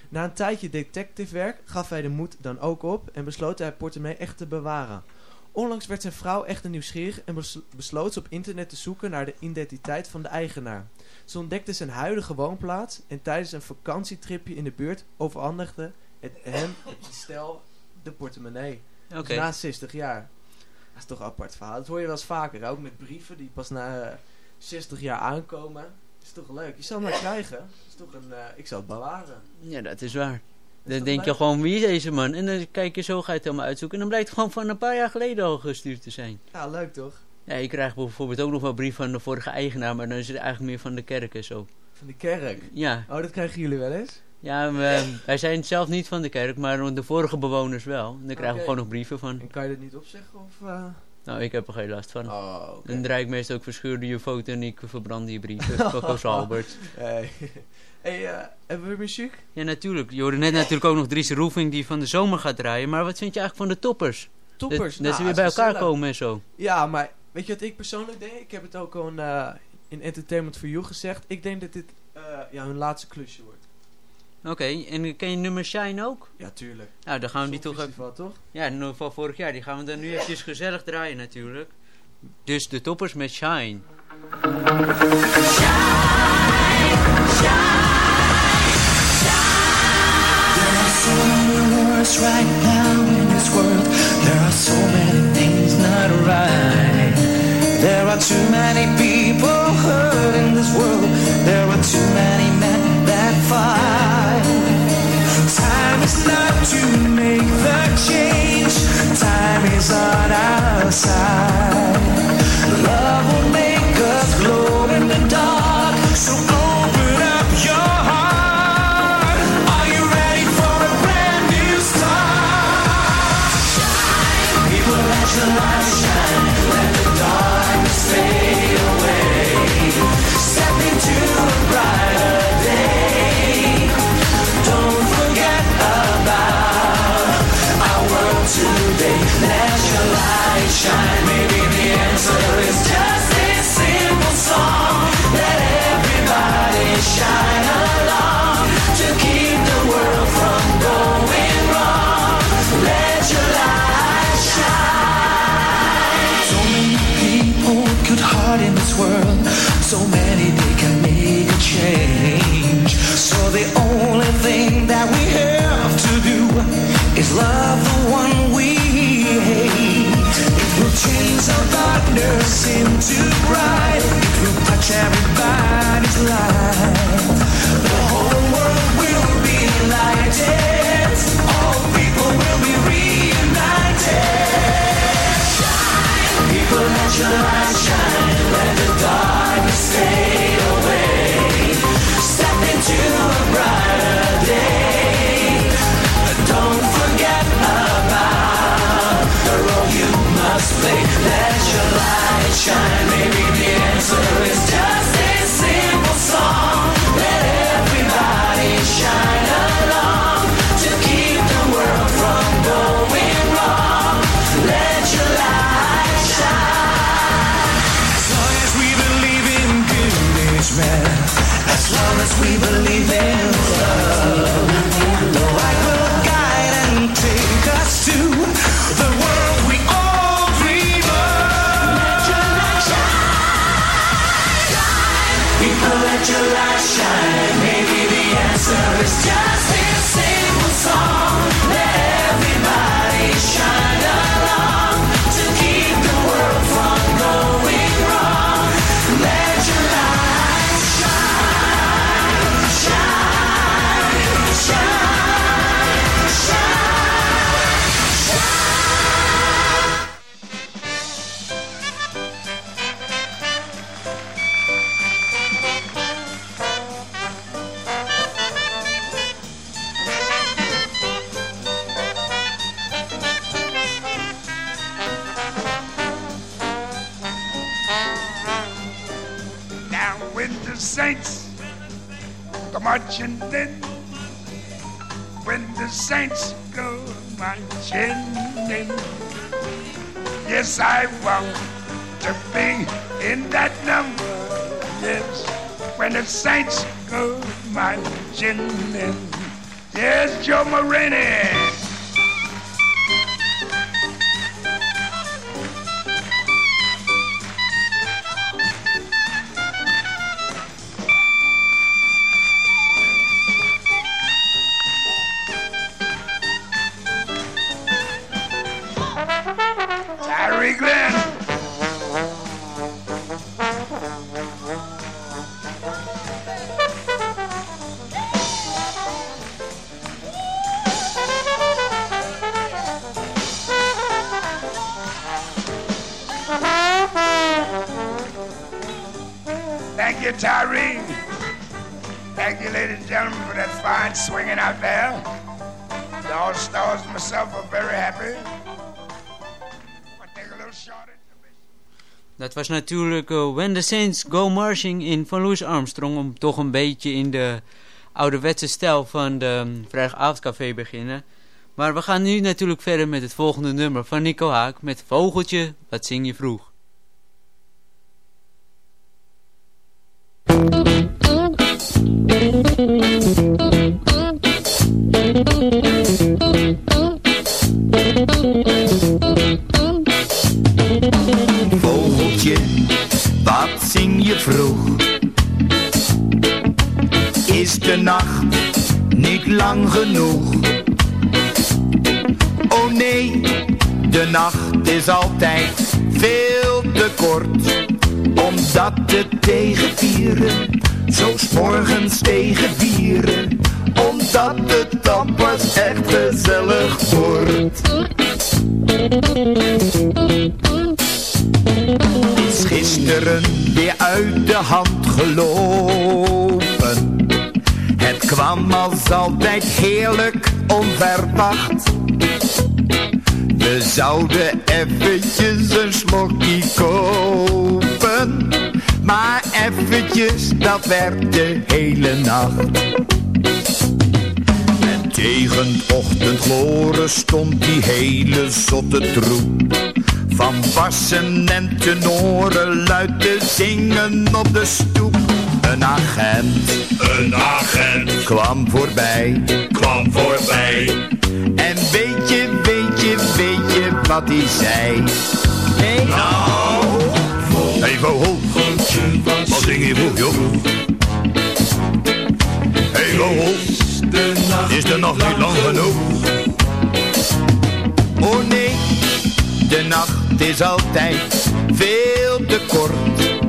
Na een tijdje detectivewerk gaf hij de moed dan ook op en besloot hij het portemonnee echt te bewaren. Onlangs werd zijn vrouw echter nieuwsgierig en bes- besloot ze op internet te zoeken naar de identiteit van de eigenaar. Ze ontdekte zijn huidige woonplaats en tijdens een vakantietripje in de buurt overhandigde het hem, het stel, de portemonnee. Dus na 60 jaar. Is toch een apart verhaal. Dat hoor je wel eens vaker, ook met brieven die pas na eh, 60 jaar aankomen. is toch leuk. Je zal het maar krijgen. is toch een, eh, ik zal het bewaren. Ja, dat is waar. Dan denk je gewoon, wie is deze man? En dan kijk je zo, ga je het helemaal uitzoeken. En dan blijkt het gewoon van een paar jaar geleden al gestuurd te zijn. Ja, leuk toch? Ja, ik krijg bijvoorbeeld ook nog wel een brief van de vorige eigenaar, maar dan is het eigenlijk meer van de kerk en zo. Van de kerk. Ja, Oh, dat krijgen jullie wel eens? Ja we- wij zijn zelf niet van de kerk, maar de vorige bewoners wel. En dan krijgen we gewoon nog brieven van. En kan je dat niet opzeggen? Of, eh? Nou, ik heb er geen last van. Oh, oké. Dan draai ik meestal ook verscheurde je foto en ik verbrand die brieven. Coco's Albert. Hey, hey eh, hebben we muziek? Ja, natuurlijk. Je hoorde net natuurlijk ook nog Dries Roefing die van de zomer gaat draaien. Maar wat vind je eigenlijk van de toppers? Toppers. Dat, dat Nou, ze weer is bij elkaar gezellig. komen en zo. Ja, maar weet je wat ik persoonlijk denk? Ik heb het ook al in, eh, in Entertainment for You gezegd. Ik denk dat dit ja, hun laatste klusje wordt. Oké, en ken je nummer Shine ook? Ja, tuurlijk. Nou, dan gaan we die toch even... Songfestival, toch? Ja, van vorig jaar. Die gaan we dan nu eventjes gezellig draaien natuurlijk. Dus de toppers met Shine. There are so many wars right now in this world. There are so many things not right. There are too many people hurt in this world. On our side. Shine. It's just marching in, when the saints go marching in, yes, I want to be in that number. Yes, when the saints go marching in, yes, Joe Morini. Was natuurlijk eh, When the Saints Go Marching in van Louis Armstrong. Om toch een beetje in de ouderwetse stijl van de um, vrijdagavondcafé beginnen. Maar we gaan nu natuurlijk verder met het volgende nummer van Nico Haak. Met Vogeltje, wat zing je vroeg? Vroeg? Is de nacht niet lang genoeg? Oh nee, de nacht is altijd veel te kort. Omdat het tegen vieren, zo 's morgens tegen vieren. Omdat het dan pas echt gezellig wordt. Weer uit de hand gelopen. Het kwam als altijd heerlijk onverwacht. We zouden eventjes een slokje kopen. Maar eventjes, dat werd de hele nacht. En tegen ochtendgloren stond die hele zotte troep. Van bassen en tenoren luid te zingen op de stoep. Een agent, een agent, kwam voorbij, kwam voorbij. En weet je, weet je, weet je wat hij zei? Hey. Nou, even ho, wat zing je vroeg, joh? Hey, ho, is de nacht niet lang genoeg? Oh nee, de nacht is altijd veel te kort.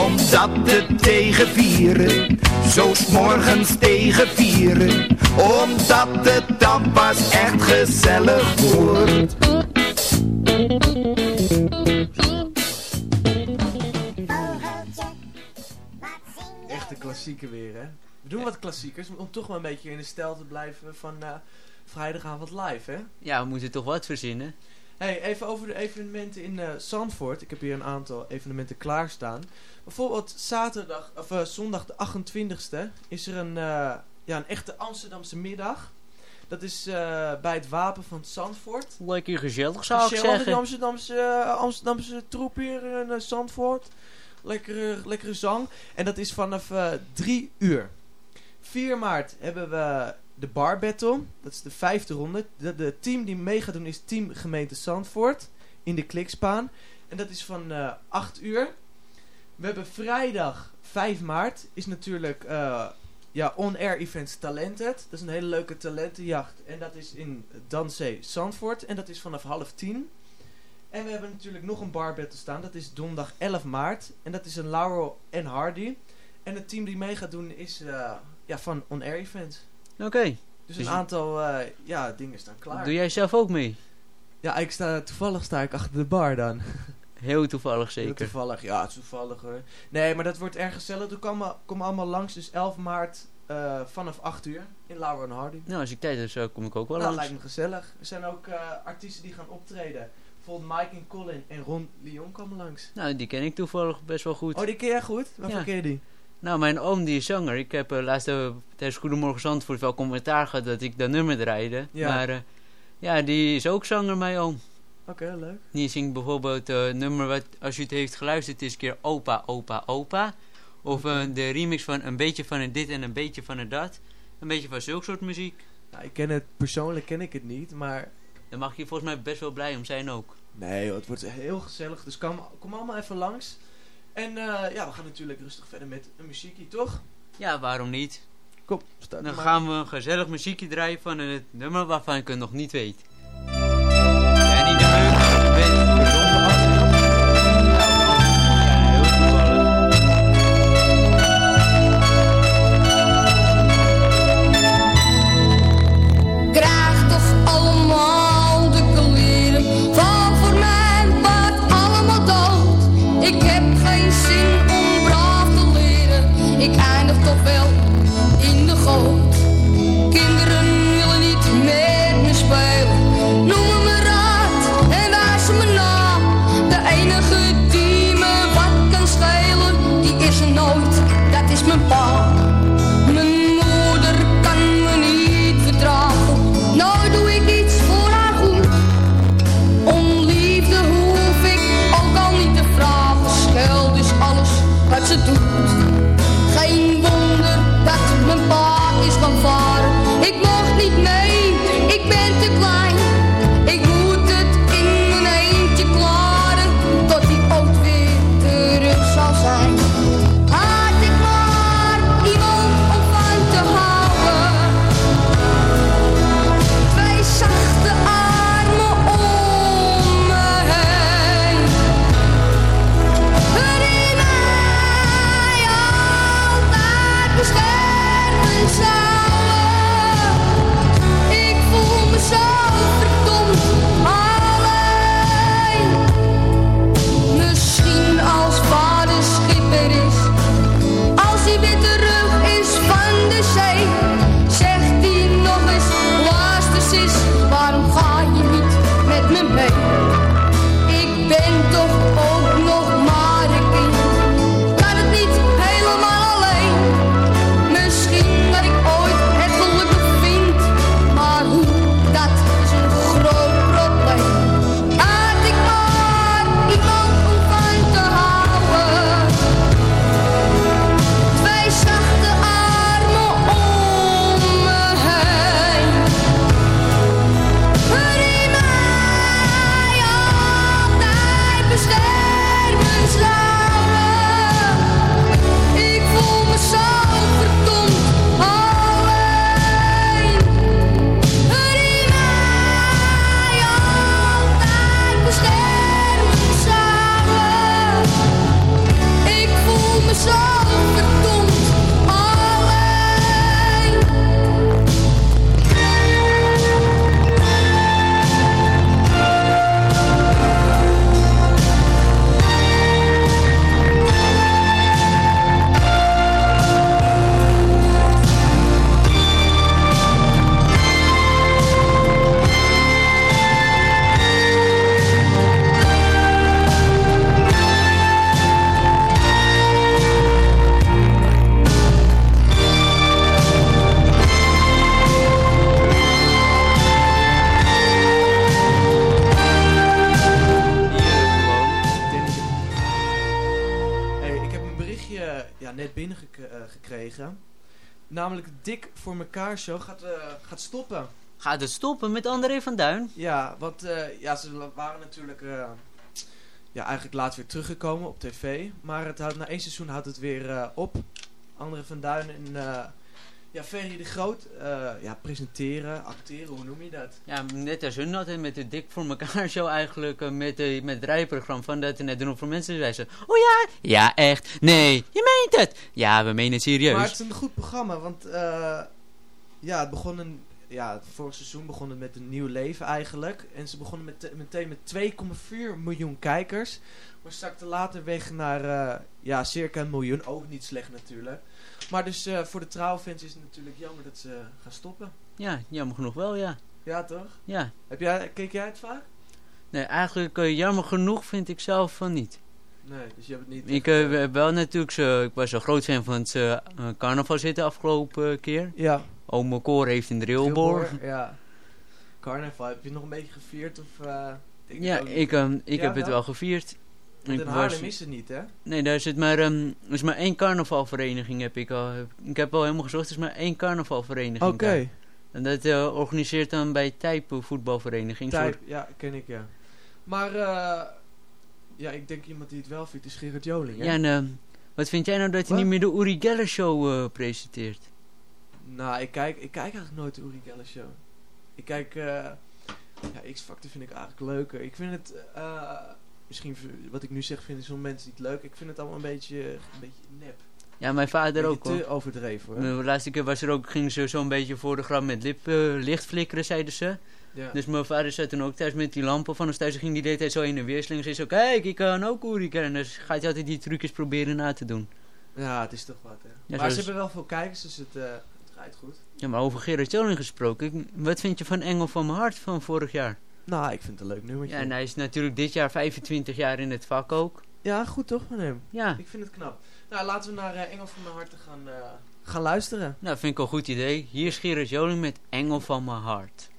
Omdat het tegen vieren, zo 's morgens tegen vieren. Omdat het dan pas echt gezellig wordt. Echte klassieken weer, hè? We doen wat klassiekers, om toch maar een beetje in de stijl te blijven van eh, vrijdagavond live, hè? Ja, we moeten toch wat verzinnen. Hey, even over de evenementen in eh Zandvoort. Ik heb hier een aantal evenementen klaarstaan. Bijvoorbeeld zaterdag, of eh, zondag de 28e is er een, eh, ja, een echte Amsterdamse middag. Dat is bij het Wapen van Zandvoort. Lekker gezellig zou ik Gezellig, zeggen. Amsterdamse, Amsterdamse troep hier in Zandvoort. Lekkere, lekkere zang. En dat is vanaf eh 3 uur. 4 maart hebben we de Bar Battle. Dat is de vijfde ronde. De, team die mee gaat doen is Team Gemeente Zandvoort. In de Klikspaan. En dat is van eh 8 uur. We hebben vrijdag 5 maart. Is natuurlijk eh, ja, on-air events Talented. Dat is een hele leuke talentenjacht. En dat is in Dansee Zandvoort. En dat is vanaf half tien. En we hebben natuurlijk nog een bar battle staan. Dat is donderdag 11 maart. En dat is een Laurel en Hardy. En het team die mee gaat doen is eh, ja, van on-air events. Oké. Dus Dus een aantal eh, ja, dingen staan klaar. Doe jij zelf ook mee? Ja, ik sta, toevallig sta ik achter de bar dan. Heel toevallig Heel zeker. Toevallig, ja, toevallig hoor. Nee, maar dat wordt erg gezellig. Doe kom, kom allemaal langs. Dus 11 maart eh, vanaf 8 uur in Laurel en Hardy. Nou, als ik tijd heb, zo kom ik ook wel nou, langs. lijkt me gezellig. Er zijn ook eh, artiesten die gaan optreden. Bijvoorbeeld Mike en Colin en Ron Lyon komen langs. Nou, die ken ik toevallig best wel goed. Oh, die ken jij goed? Waarvan Ja. ken je die? Nou, mijn oom die is zanger. Ik heb eh, laatst eh, tijdens Goedemorgen Zandvoort wel commentaar gehad dat ik dat nummer draaide. Ja. Maar eh, ja, die is ook zanger, mijn oom. Oké, leuk. Die zingt bijvoorbeeld eh, een nummer wat, als u het heeft geluisterd, is een keer Opa, Opa, Opa. Of de remix van een beetje van het dit en een beetje van het dat. Een beetje van zulk soort muziek. Nou, ik ken het, persoonlijk ken ik het niet, maar... Daar mag je volgens mij best wel blij om zijn ook. Nee, joh, het wordt heel gezellig. Dus kom, kom allemaal even langs. En eh, ja, we gaan natuurlijk rustig verder met een muziekje, toch? Ja, waarom niet? Kom, start Dan maar. gaan we een gezellig muziekje draaien van het nummer waarvan ik het nog niet weet. Show gaat, eh, gaat stoppen. Gaat het stoppen met André van Duin? Ja, want eh, ja, ze waren natuurlijk eh, ja, eigenlijk laat weer teruggekomen op tv. Maar het houdt, na één seizoen houdt het weer op. André van Duin en ja, Ferry de Groot ja, presenteren, acteren, hoe noem je dat? Ja, net als hun hadden met de Dik voor elkaar show eigenlijk, met, de, met het rijprogramma van dat net doen voor mensen. Zei ze, oh ja, ja echt, nee, je meent het. Ja, we menen het serieus. Maar het is een goed programma, want eh, ja, het begon een, ja, het vorige seizoen begon het met een nieuw leven eigenlijk. En ze begonnen met, meteen met 2,4 miljoen kijkers. Maar zakte later weg naar eh, ja, circa een miljoen. Ook niet slecht natuurlijk. Maar dus eh, voor de trouwfans is het natuurlijk jammer dat ze gaan stoppen. Ja, jammer genoeg wel, ja. Ja, toch? Ja. Heb jij, keek jij het vaak? Nee, eigenlijk eh, jammer genoeg vind ik zelf van niet. Nee, dus je hebt het niet... Ik heb wel natuurlijk, zo, ik was een groot fan van het carnaval zitten afgelopen keer. Ja. Ome Koor heeft een drillboor. Drillboor, Ja. Carnaval, heb je het nog een beetje gevierd? Of, eh, denk het Ja, ik, ehm, ik Ja, heb het wel? gevierd. Want Ik in Haarlem is het niet, hè? Nee, daar zit maar, ehm, er is maar één carnavalvereniging heb ik al. Ik heb al helemaal gezocht, er is maar één carnavalvereniging Oké. En dat eh, organiseert dan bij Tijpen voetbalvereniging. Soort- ja, ken ik, ja. Maar, eh ja, ik denk iemand die het wel vindt is Gerard Joling, hè? Ja, en ehm, wat vind jij nou dat hij niet meer de Uri Geller show eh, presenteert? Nou, ik kijk, ik kijk eigenlijk nooit de Uri Geller show. Ik kijk, eh ja, X-Factor vind ik eigenlijk leuker. Ik vind het, eh misschien wat ik nu zeg vinden sommige mensen niet leuk. Ik vind het allemaal een beetje, een beetje nep. Ja, mijn vader ook hoor. te overdreven, hoor. De laatste keer was er ook, ging ze zo'n beetje voor de grap met lip, eh, licht flikkeren, zeiden ze. Ja. Dus mijn vader zat toen ook thuis met die lampen van ons thuis. ging die de hele tijd zo in en weer slingen. Ze zei zo, kijk, ik kan ook Uri kennen. Dus gaat hij altijd die trucjes proberen na te doen. Ja, het is toch wat, hè. Ja, maar ze hebben wel veel kijkers, dus het, goed. Ja, maar over Gerard Joling gesproken. Wat vind je van Engel van mijn hart van vorig jaar? Nou, ik vind het een leuk nummertje. Ja, en hij is natuurlijk dit jaar 25 jaar in het vak ook. Ja, goed toch van hem? Ja, Ik vind het knap. Nou, laten we naar eh, Engel van mijn hart gaan, eh, gaan luisteren. nou vind ik een goed idee. Hier is Gerard Joling met Engel van mijn hart.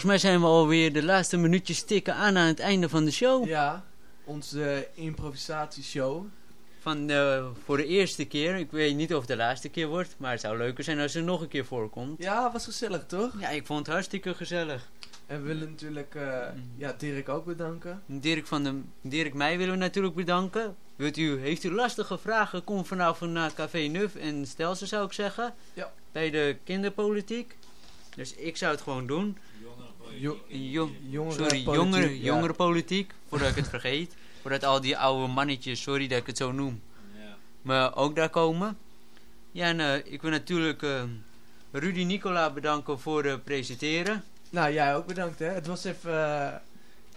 Volgens mij zijn we alweer de laatste minuutjes tikken aan aan het einde van de show. Ja, onze improvisatieshow. Van, eh, voor de eerste keer. Ik weet niet of het de laatste keer wordt, maar het zou leuker zijn als er nog een keer voorkomt. Ja, was gezellig toch? Ja, ik vond het hartstikke gezellig. En we willen natuurlijk eh, ja, Dirk ook bedanken. Dirk, van de, Dirk mij willen we natuurlijk bedanken. Wilt u, heeft u lastige vragen, kom vanavond naar Café Nuf en stel ze zou ik zeggen. Ja. Bij de kinderpolitiek. Dus ik zou het gewoon doen. Jo Jong, jongeren sorry, politiek, jongeren, ja. jongerenpolitiek. Voordat ik het vergeet. Voordat al die oude mannetjes, sorry dat ik het zo noem, maar ook daar komen. Ja, en eh, ik wil natuurlijk eh, Rudy Nicola bedanken voor het presenteren. Nou, jij ook bedankt hè. Het was even, eh,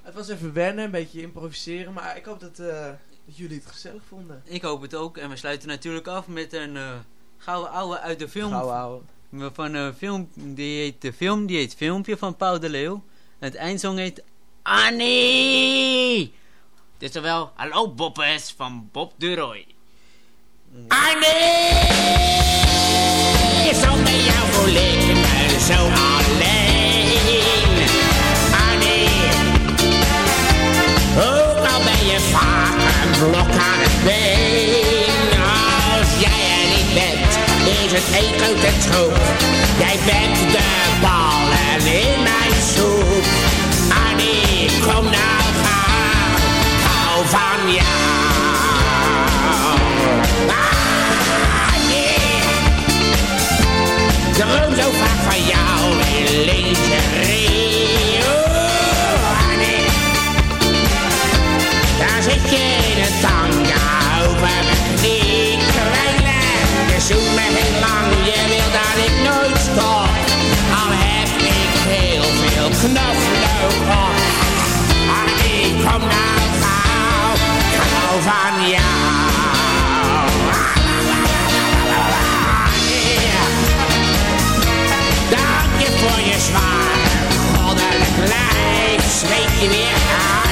het was even wennen, een beetje improviseren. Maar ik hoop dat, eh, dat jullie het gezellig vonden. Ik hoop het ook. En we sluiten natuurlijk af met een eh gouden ouwe uit de film. Gauw ouwe. Van een film, die heet, de film die Filmpje van Paul de Leeuw. Het eindsong heet Annie! Dit is wel Hallo Boppes van Bob de Roy. Annie, zonder jou voel ik me zo alleen. Annie, ook al ben je vaak een blok aan het been. is het grote troep. Jij bent de ballen in mijn soep. Annie, kom nou gaan hou van jou. Annie, droom zo vaak van jou in lingerie. zoek me heel lang, je wil dat ik nooit stop. Al heb ik heel veel knoflook op. Ach, ik kom nou gauw, gauw van jou. Dank je voor je zware goddelijk lijf, zweet je weer aan.